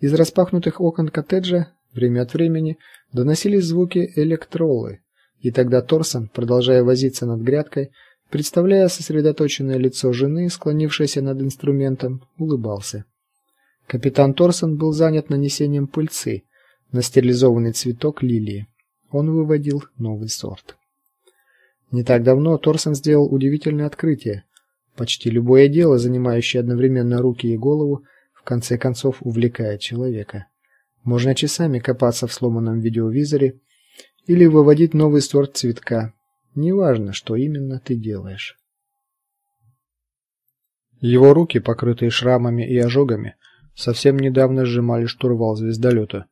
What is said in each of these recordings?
Из распахнутых окон коттеджа время от времени доносились звуки электролы, и тогда Торсон, продолжая возиться над грядкой, представляя сосредоточенное лицо жены, склонившейся над инструментом, улыбался. Капитан Торсон был занят нанесением пыльцы на стерилизованный цветок лилии. Он выводил новый сорт. Не так давно Торсон сделал удивительное открытие. Почти любое дело, занимающее одновременно руки и голову, конце концов увлекает человека. Можно часами копаться в сломанном видеовизоре или выводить новый сорт цветка. Неважно, что именно ты делаешь. Его руки, покрытые шрамами и ожогами, совсем недавно сжимали штурвал звездолета,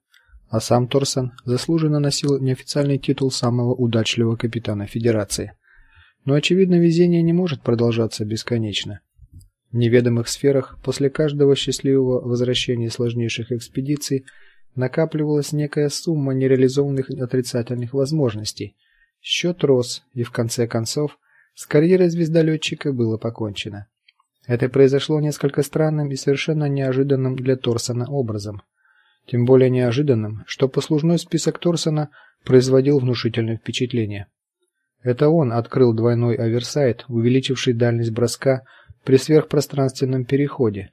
а сам Торсон заслуженно носил неофициальный титул самого удачливого капитана Федерации. Но очевидно, везение не может продолжаться бесконечно. Неведомых сферах после каждого счастливого возвращения сложнейших экспедиций накапливалась некая сумма нереализованных отрицательных возможностей. Счет рос, и в конце концов с карьерой звездолетчика было покончено. Это произошло несколько странным и совершенно неожиданным для Торсона образом. Тем более неожиданным, что послужной список Торсона производил внушительное впечатление. Это он открыл двойной оверсайт, увеличивший дальность броска при сверхпространственном переходе.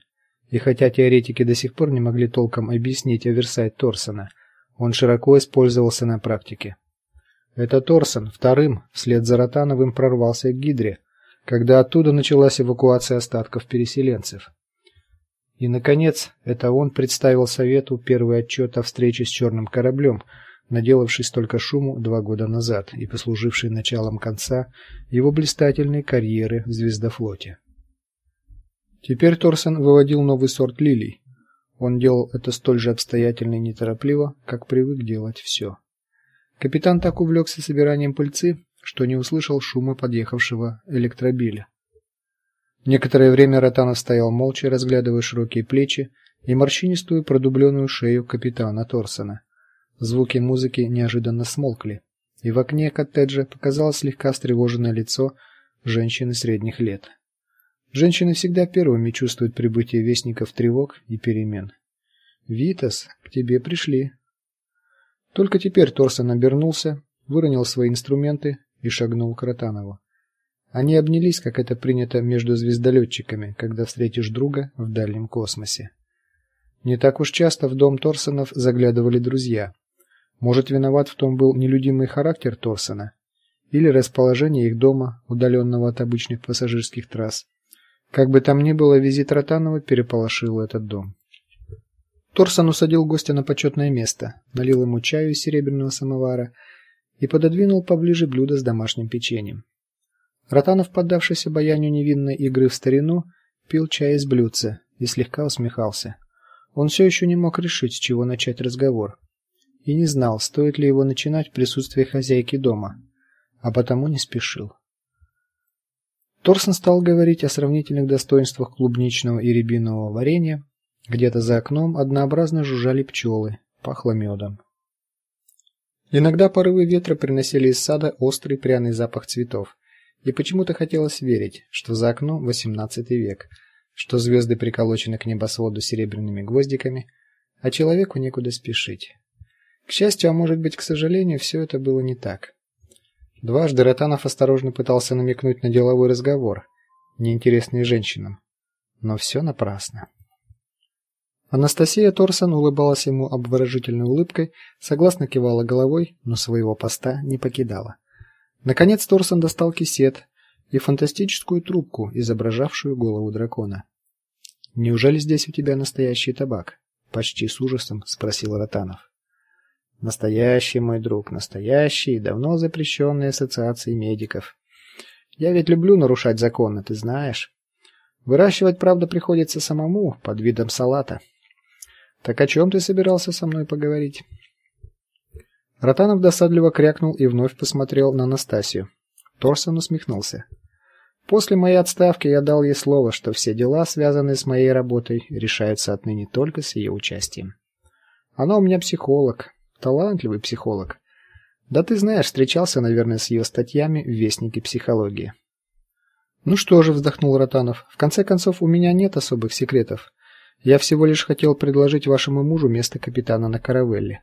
И хотя теоретики до сих пор не могли толком объяснить оверсайт Торсона, он широко использовался на практике. Это Торсон вторым вслед за Ротановым прорвался к Гидре, когда оттуда началась эвакуация остатков переселенцев. И наконец, это он представил совету первый отчет о встрече с черным кораблем, наделавший столько шуму два года назад и послуживший началом конца его блистательной карьеры в звездофлоте. Теперь Торсон выводил новый сорт лилий. Он делал это столь же обстоятельно и неторопливо, как привык делать все. Капитан так увлекся собиранием пыльцы, что не услышал шума подъехавшего электробиля. Некоторое время Ротанов стоял молча, разглядывая широкие плечи и морщинистую продубленную шею капитана Торсона. Звуки музыки неожиданно смолкли, и в окне коттеджа показалось слегка встревоженное лицо женщины средних лет. Женщины всегда первыми чувствуют прибытие вестников тревог и перемен. Витас, к тебе пришли. Только теперь Торсон обернулся, выронил свои инструменты и шагнул к Ротанову. Они обнялись, как это принято между звездолетчиками, когда встретишь друга в дальнем космосе. Не так уж часто в дом Торсонов заглядывали друзья. Может, виноват в том был нелюдимый характер Торсона или расположение их дома, удаленного от обычных пассажирских трасс. Как бы там ни было, визит Ротанова переполошил этот дом. Торсон усадил гостя на почетное место, налил ему чаю из серебряного самовара и пододвинул поближе блюдо с домашним печеньем. Ротанов, поддавшийся обаянию невинной игры в старину, пил чай из блюдца и слегка усмехался. Он все еще не мог решить, с чего начать разговор, и не знал, стоит ли его начинать в присутствии хозяйки дома, а потому не спешил. Торсон стал говорить о сравнительных достоинствах клубничного и рябинового варенья. Где-то за окном однообразно жужжали пчелы, пахло медом. Иногда порывы ветра приносили из сада острый пряный запах цветов, и почему-то хотелось верить, что за окном XVIII век, что звезды приколочены к небосводу серебряными гвоздиками, а человеку некуда спешить. К счастью, а может быть, к сожалению, все это было не так. Дважды Ротанов осторожно пытался намекнуть на деловой разговор, неинтересный женщинам, но все напрасно. Анастасия Торсон улыбалась ему обворожительной улыбкой, согласно кивала головой, но своего поста не покидала. Наконец Торсон достал кисет и фантастическую трубку, изображавшую голову дракона. Неужели здесь у тебя настоящий табак? почти с ужасом спросил Ротанов. Настоящий мой друг, настоящий, давно запрещенный ассоциацией медиков. Я ведь люблю нарушать законы, ты знаешь. Выращивать, правда, приходится самому под видом салата. Так о чем ты собирался со мной поговорить? Ротанов досадливо крякнул и вновь посмотрел на Настасью. Торсон усмехнулся. После моей отставки я дал ей слово, что все дела, связанные с моей работой, решаются отныне только с ее участием. Она у меня психолог, талантливый психолог. Да ты знаешь, встречался, наверное, с ее статьями в Вестнике психологии. Ну что же, вздохнул Ротанов. В конце концов, у меня нет особых секретов. Я всего лишь хотел предложить вашему мужу место капитана на каравелле.